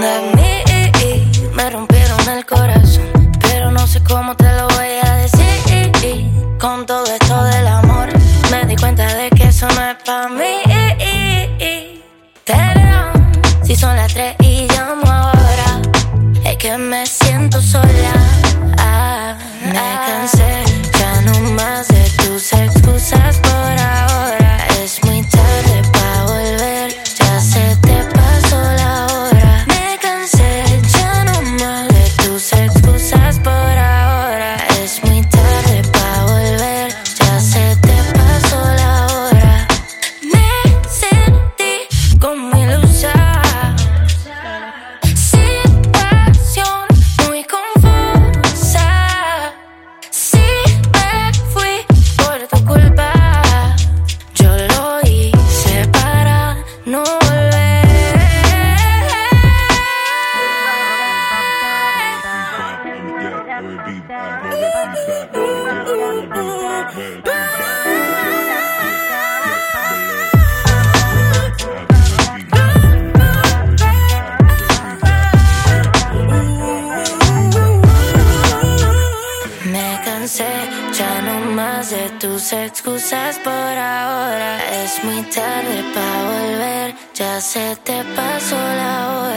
De mí me rompieron el corazón, pero no sé cómo te lo voy a decir. Con todo esto del amor, me di cuenta de que eso no es para mí. Me cansé, ya no más de tus excusas por ahora. Es muy tarde para volver, ya se te pasó la hora.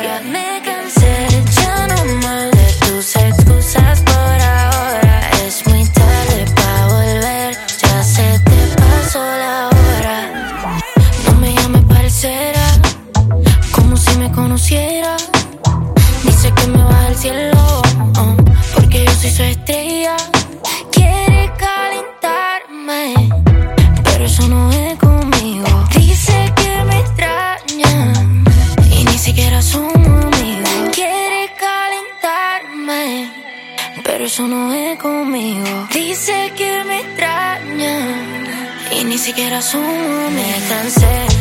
Dice que me baja el cielo, uh, porque yo soy su estrella. Quiere calentarme, pero eso no es conmigo. Dice que me extraña y ni siquiera somos amigos. Quiere calentarme, pero eso no es conmigo. Dice que me extraña y ni siquiera somos amigos. Me cansé